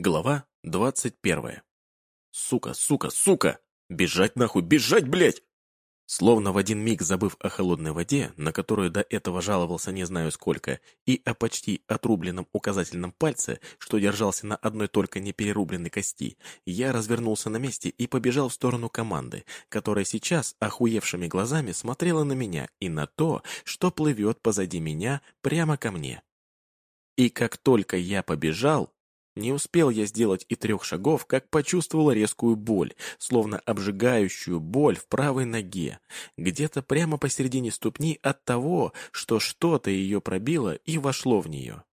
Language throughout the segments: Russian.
Глава двадцать первая. Сука, сука, сука! Бежать нахуй, бежать, блядь! Словно в один миг забыв о холодной воде, на которую до этого жаловался не знаю сколько, и о почти отрубленном указательном пальце, что держался на одной только неперерубленной кости, я развернулся на месте и побежал в сторону команды, которая сейчас охуевшими глазами смотрела на меня и на то, что плывет позади меня прямо ко мне. И как только я побежал, не успел я сделать и трех шагов, как почувствовал резкую боль, словно обжигающую боль в правой ноге, где-то прямо посередине ступни от того, что что-то ее пробило и вошло в нее.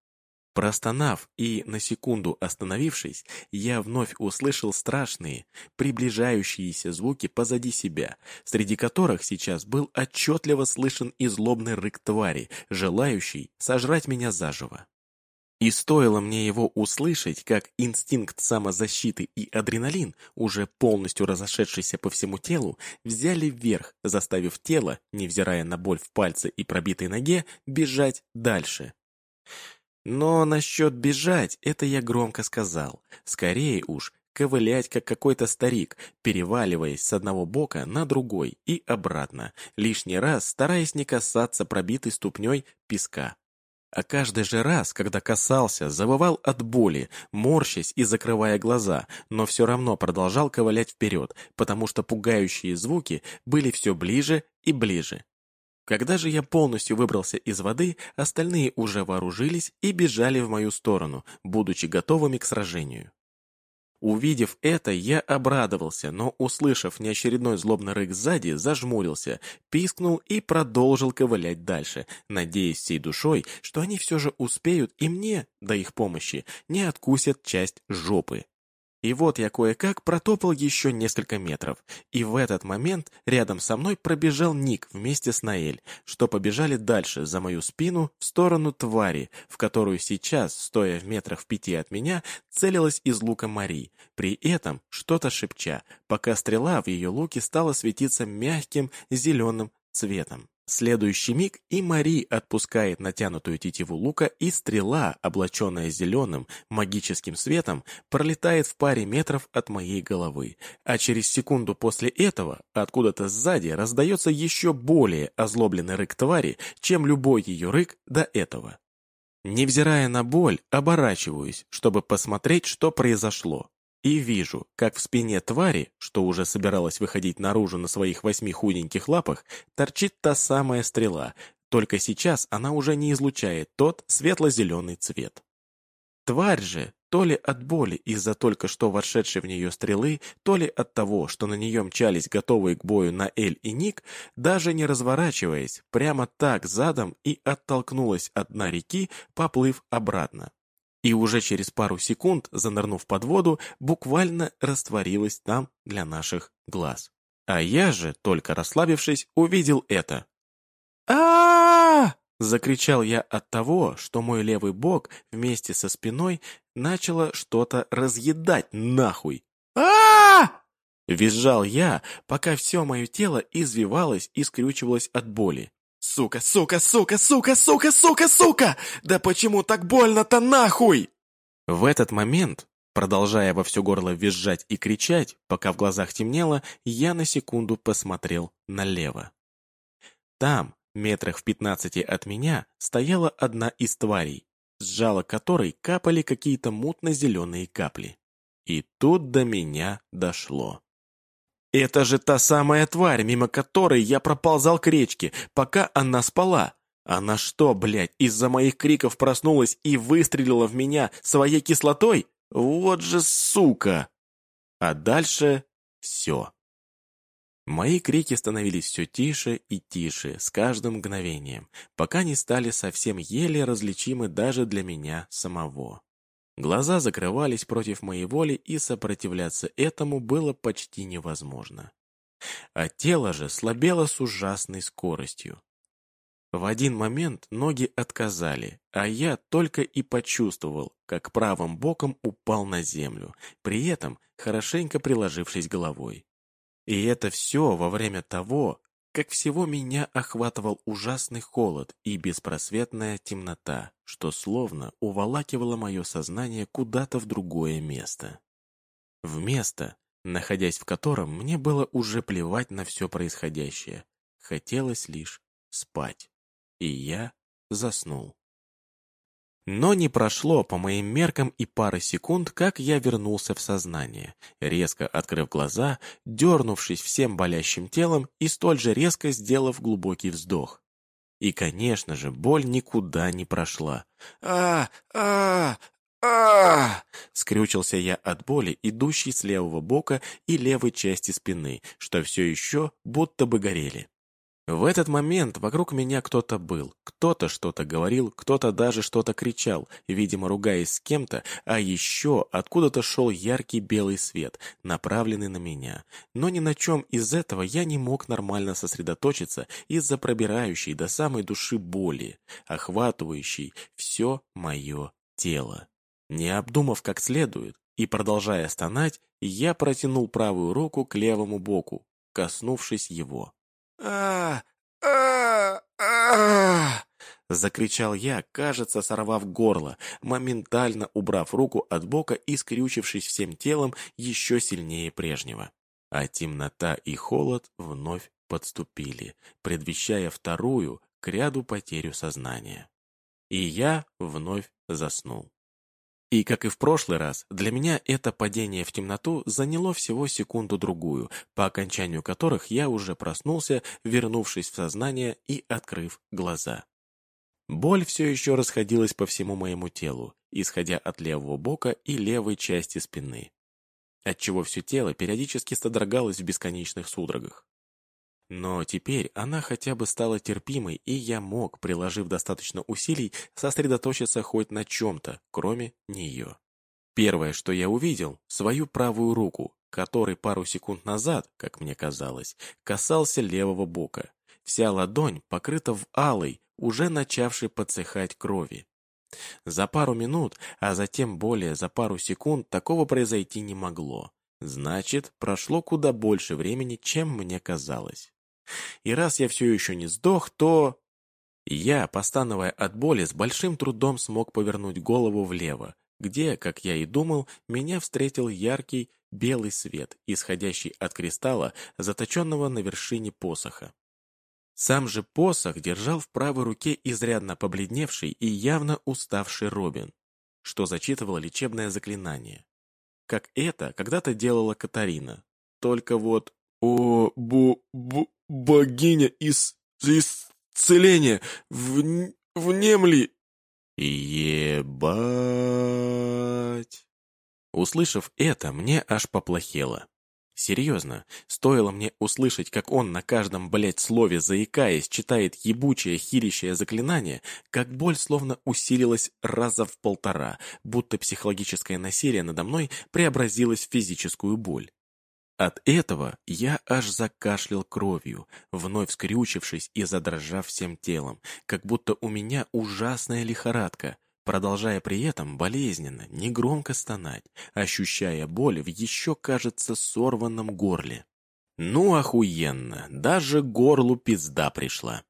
Простонав и на секунду остановившись, я вновь услышал страшные, приближающиеся звуки позади себя, среди которых сейчас был отчетливо слышен и злобный рык твари, желающий сожрать меня заживо. И стоило мне его услышать, как инстинкт самозащиты и адреналин, уже полностью разошедшийся по всему телу, взяли вверх, заставив тело, невзирая на боль в пальце и пробитой ноге, бежать дальше. Но насчет бежать, это я громко сказал. Скорее уж, ковылять, как какой-то старик, переваливаясь с одного бока на другой и обратно, лишний раз стараясь не касаться пробитой ступней песка. А каждый же раз, когда касался, завывал от боли, морщась и закрывая глаза, но все равно продолжал ковылять вперед, потому что пугающие звуки были все ближе и ближе. Когда же я полностью выбрался из воды, остальные уже вооружились и бежали в мою сторону, будучи готовыми к сражению. Увидев это, я обрадовался, но, услышав неочередной злобный рык сзади, зажмурился, пискнул и продолжил ковылять дальше, надеясь всей душой, что они все же успеют и мне, до их помощи, не откусят часть жопы. И вот я кое-как протопал еще несколько метров, и в этот момент рядом со мной пробежал Ник вместе с Наэль, что побежали дальше, за мою спину, в сторону твари, в которую сейчас, стоя в метрах в пяти от меня, целилась из лука Мари, при этом что-то шепча, пока стрела в ее луке стала светиться мягким зеленым цветом. Следующий миг и Мари отпускает натянутую тетиву лука, и стрела, облаченная зеленым магическим светом, пролетает в паре метров от моей головы. А через секунду после этого откуда-то сзади раздается еще более озлобленный рык твари, чем любой ее рык до этого. Невзирая на боль, оборачиваюсь, чтобы посмотреть, что произошло и вижу, как в спине твари, что уже собиралась выходить наружу на своих восьми худеньких лапах, торчит та самая стрела, только сейчас она уже не излучает тот светло-зеленый цвет. Тварь же, то ли от боли из-за только что вошедшей в нее стрелы, то ли от того, что на нее мчались готовые к бою на Эль и Ник, даже не разворачиваясь, прямо так задом и оттолкнулась от дна реки, поплыв обратно и уже через пару секунд, занырнув под воду, буквально растворилась там для наших глаз. А я же, только расслабившись, увидел это. а Закричал я от того, что мой левый бок вместе со спиной начало что-то разъедать нахуй. а Визжал я, пока все мое тело извивалось и скрючивалось от боли. Сука, сука, сука, сука, сука, сука, сука! Да почему так больно-то нахуй? В этот момент, продолжая во все горло визжать и кричать, пока в глазах темнело, я на секунду посмотрел налево. Там, метрах в пятнадцати от меня, стояла одна из тварей, с жала которой капали какие-то мутно-зеленые капли. И тут до меня дошло. Это же та самая тварь, мимо которой я проползал к речке, пока она спала. Она что, блядь, из-за моих криков проснулась и выстрелила в меня своей кислотой? Вот же сука! А дальше все. Мои крики становились все тише и тише с каждым мгновением, пока не стали совсем еле различимы даже для меня самого. Глаза закрывались против моей воли, и сопротивляться этому было почти невозможно. А тело же слабело с ужасной скоростью. В один момент ноги отказали, а я только и почувствовал, как правым боком упал на землю, при этом хорошенько приложившись головой. И это все во время того, как всего меня охватывал ужасный холод и беспросветная темнота, что словно уволакивало мое сознание куда-то в другое место. В место, находясь в котором мне было уже плевать на все происходящее. Хотелось лишь спать. И я заснул. Но не прошло по моим меркам и пары секунд, как я вернулся в сознание, резко открыв глаза, дернувшись всем болящим телом и столь же резко сделав глубокий вздох. И, конечно же, боль никуда не прошла. а а а Скрючился я от боли, идущей с левого бока и левой части спины, что все еще будто бы горели. В этот момент вокруг меня кто-то был, кто-то что-то говорил, кто-то даже что-то кричал, видимо, ругаясь с кем-то, а еще откуда-то шел яркий белый свет, направленный на меня. Но ни на чем из этого я не мог нормально сосредоточиться из-за пробирающей до самой души боли, охватывающей все мое тело. Не обдумав как следует и продолжая стонать, я протянул правую руку к левому боку, коснувшись его а а а Закричал я, кажется, сорвав горло, моментально убрав руку от бока и скрючившись всем телом еще сильнее прежнего. А темнота и холод вновь подступили, предвещая вторую к ряду потерю сознания. И я вновь заснул. И, как и в прошлый раз, для меня это падение в темноту заняло всего секунду-другую, по окончанию которых я уже проснулся, вернувшись в сознание и открыв глаза. Боль все еще расходилась по всему моему телу, исходя от левого бока и левой части спины, отчего все тело периодически содрогалось в бесконечных судорогах. Но теперь она хотя бы стала терпимой, и я мог, приложив достаточно усилий, сосредоточиться хоть на чем-то, кроме нее. Первое, что я увидел, свою правую руку, которой пару секунд назад, как мне казалось, касался левого бока. Вся ладонь покрыта в алой, уже начавшей подсыхать крови. За пару минут, а затем более за пару секунд такого произойти не могло. Значит, прошло куда больше времени, чем мне казалось. И раз я все еще не сдох, то... Я, постановая от боли, с большим трудом смог повернуть голову влево, где, как я и думал, меня встретил яркий белый свет, исходящий от кристалла, заточенного на вершине посоха. Сам же посох держал в правой руке изрядно побледневший и явно уставший Робин, что зачитывало лечебное заклинание. Как это когда-то делала Катарина. Только вот «О, бу, бу, богиня из, исцеления! В, внемли!» «Ебать!» Услышав это, мне аж поплохело. Серьезно, стоило мне услышать, как он на каждом, блядь, слове, заикаясь, читает ебучее, хилищее заклинание, как боль словно усилилась раза в полтора, будто психологическое насилие надо мной преобразилось в физическую боль. От этого я аж закашлял кровью, вновь скрючившись и задрожав всем телом, как будто у меня ужасная лихорадка, продолжая при этом болезненно, негромко стонать, ощущая боль в еще, кажется, сорванном горле. Ну, охуенно, даже горлу пизда пришла.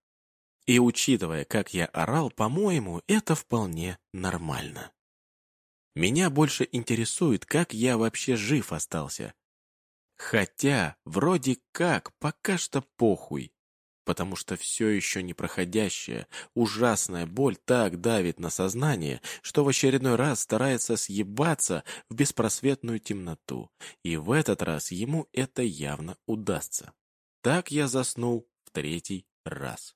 И учитывая, как я орал, по-моему, это вполне нормально. Меня больше интересует, как я вообще жив остался, Хотя, вроде как, пока что похуй. Потому что все еще непроходящая, ужасная боль так давит на сознание, что в очередной раз старается съебаться в беспросветную темноту. И в этот раз ему это явно удастся. Так я заснул в третий раз.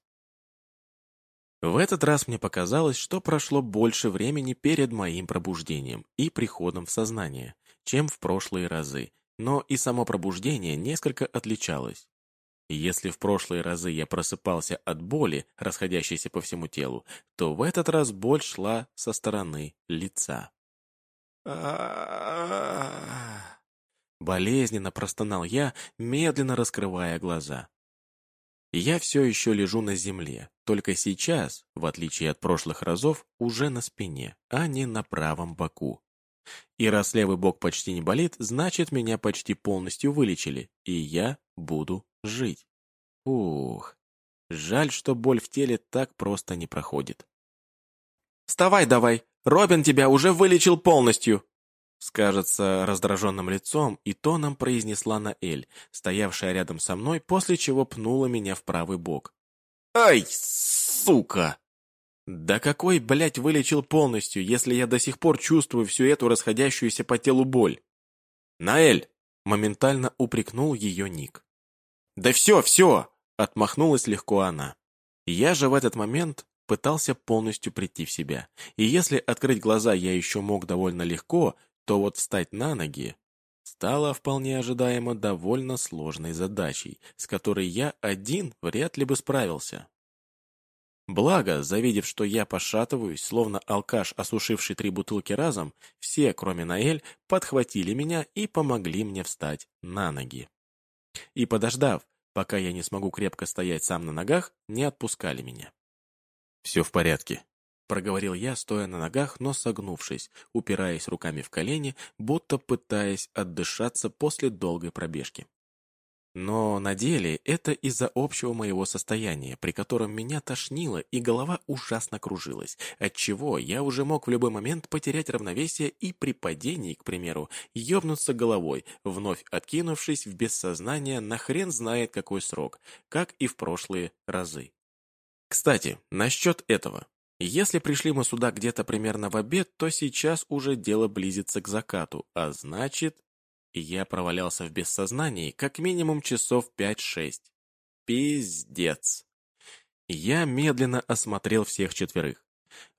В этот раз мне показалось, что прошло больше времени перед моим пробуждением и приходом в сознание, чем в прошлые разы, но и само пробуждение несколько отличалось. Если в прошлые разы я просыпался от боли, расходящейся по всему телу, то в этот раз боль шла со стороны лица. Болезненно простонал я, медленно раскрывая глаза. Я все еще лежу на земле, только сейчас, в отличие от прошлых разов, уже на спине, а не на правом боку. И раз левый бок почти не болит, значит, меня почти полностью вылечили, и я буду жить. Ух, жаль, что боль в теле так просто не проходит. «Вставай давай! Робин тебя уже вылечил полностью!» Скажется раздраженным лицом и тоном произнесла Наэль, стоявшая рядом со мной, после чего пнула меня в правый бок. «Ай, сука!» «Да какой, блядь, вылечил полностью, если я до сих пор чувствую всю эту расходящуюся по телу боль?» «Наэль!» — моментально упрекнул ее Ник. «Да все, все!» — отмахнулась легко она. Я же в этот момент пытался полностью прийти в себя, и если открыть глаза я еще мог довольно легко, то вот встать на ноги стало вполне ожидаемо довольно сложной задачей, с которой я один вряд ли бы справился. Благо, завидев, что я пошатываюсь, словно алкаш, осушивший три бутылки разом, все, кроме Наэль, подхватили меня и помогли мне встать на ноги. И подождав, пока я не смогу крепко стоять сам на ногах, не отпускали меня. «Все в порядке», проговорил я, стоя на ногах, но согнувшись, упираясь руками в колени, будто пытаясь отдышаться после долгой пробежки. Но на деле это из-за общего моего состояния, при котором меня тошнило и голова ужасно кружилась, отчего я уже мог в любой момент потерять равновесие и при падении, к примеру, ёбнуться головой, вновь откинувшись в бессознание на хрен знает какой срок, как и в прошлые разы. Кстати, насчет этого. Если пришли мы сюда где-то примерно в обед, то сейчас уже дело близится к закату, а значит, я провалялся в бессознании как минимум часов 5-6. Пиздец. Я медленно осмотрел всех четверых.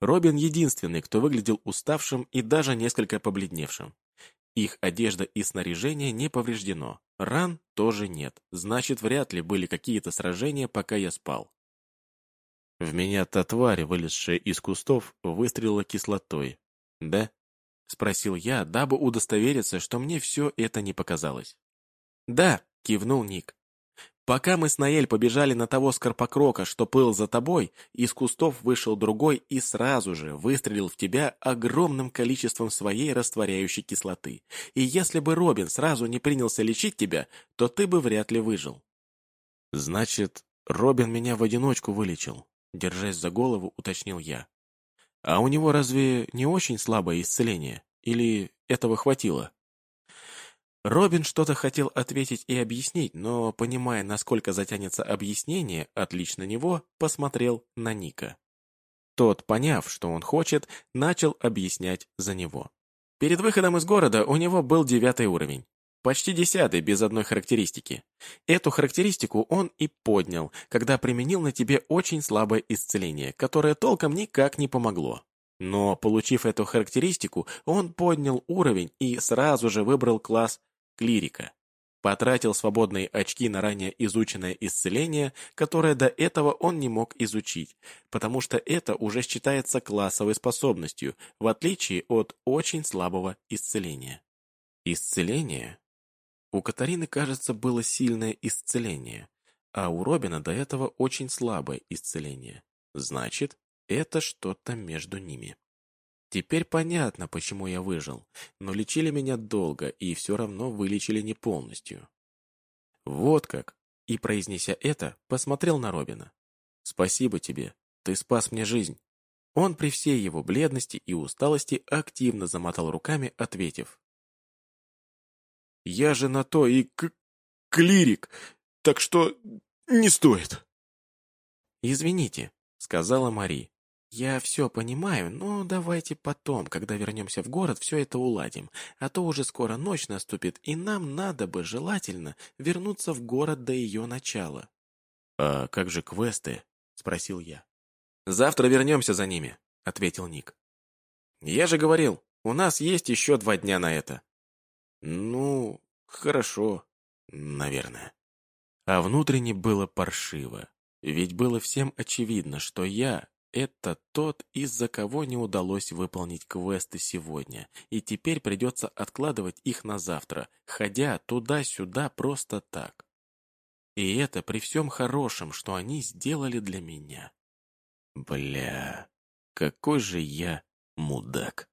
Робин единственный, кто выглядел уставшим и даже несколько побледневшим. Их одежда и снаряжение не повреждено. Ран тоже нет. Значит, вряд ли были какие-то сражения, пока я спал. В меня та тварь, вылезшая из кустов, выстрелила кислотой. «Да?» — спросил я, дабы удостовериться, что мне все это не показалось. «Да», — кивнул Ник. «Пока мы с Наэль побежали на того скорпокрока, что пыл за тобой, из кустов вышел другой и сразу же выстрелил в тебя огромным количеством своей растворяющей кислоты. И если бы Робин сразу не принялся лечить тебя, то ты бы вряд ли выжил». «Значит, Робин меня в одиночку вылечил», Держась за голову, уточнил я. «А у него разве не очень слабое исцеление? Или этого хватило?» Робин что-то хотел ответить и объяснить, но, понимая, насколько затянется объяснение, отлично него, посмотрел на Ника. Тот, поняв, что он хочет, начал объяснять за него. Перед выходом из города у него был девятый уровень. Почти десятый, без одной характеристики. Эту характеристику он и поднял, когда применил на тебе очень слабое исцеление, которое толком никак не помогло. Но, получив эту характеристику, он поднял уровень и сразу же выбрал класс клирика. Потратил свободные очки на ранее изученное исцеление, которое до этого он не мог изучить, потому что это уже считается классовой способностью, в отличие от очень слабого исцеления. Исцеление у Катарины, кажется, было сильное исцеление, а у Робина до этого очень слабое исцеление. Значит, это что-то между ними. Теперь понятно, почему я выжил, но лечили меня долго и все равно вылечили не полностью. Вот как. И, произнеся это, посмотрел на Робина. «Спасибо тебе. Ты спас мне жизнь». Он при всей его бледности и усталости активно замотал руками, ответив. Я же на то и к клирик, так что не стоит. «Извините», — сказала Мари. «Я все понимаю, но давайте потом, когда вернемся в город, все это уладим, а то уже скоро ночь наступит, и нам надо бы, желательно, вернуться в город до ее начала». «А как же квесты?» — спросил я. «Завтра вернемся за ними», — ответил Ник. «Я же говорил, у нас есть еще два дня на это. Ну, хорошо, наверное. А внутренне было паршиво. Ведь было всем очевидно, что я — это тот, из-за кого не удалось выполнить квесты сегодня, и теперь придется откладывать их на завтра, ходя туда-сюда просто так. И это при всем хорошем, что они сделали для меня. Бля, какой же я мудак.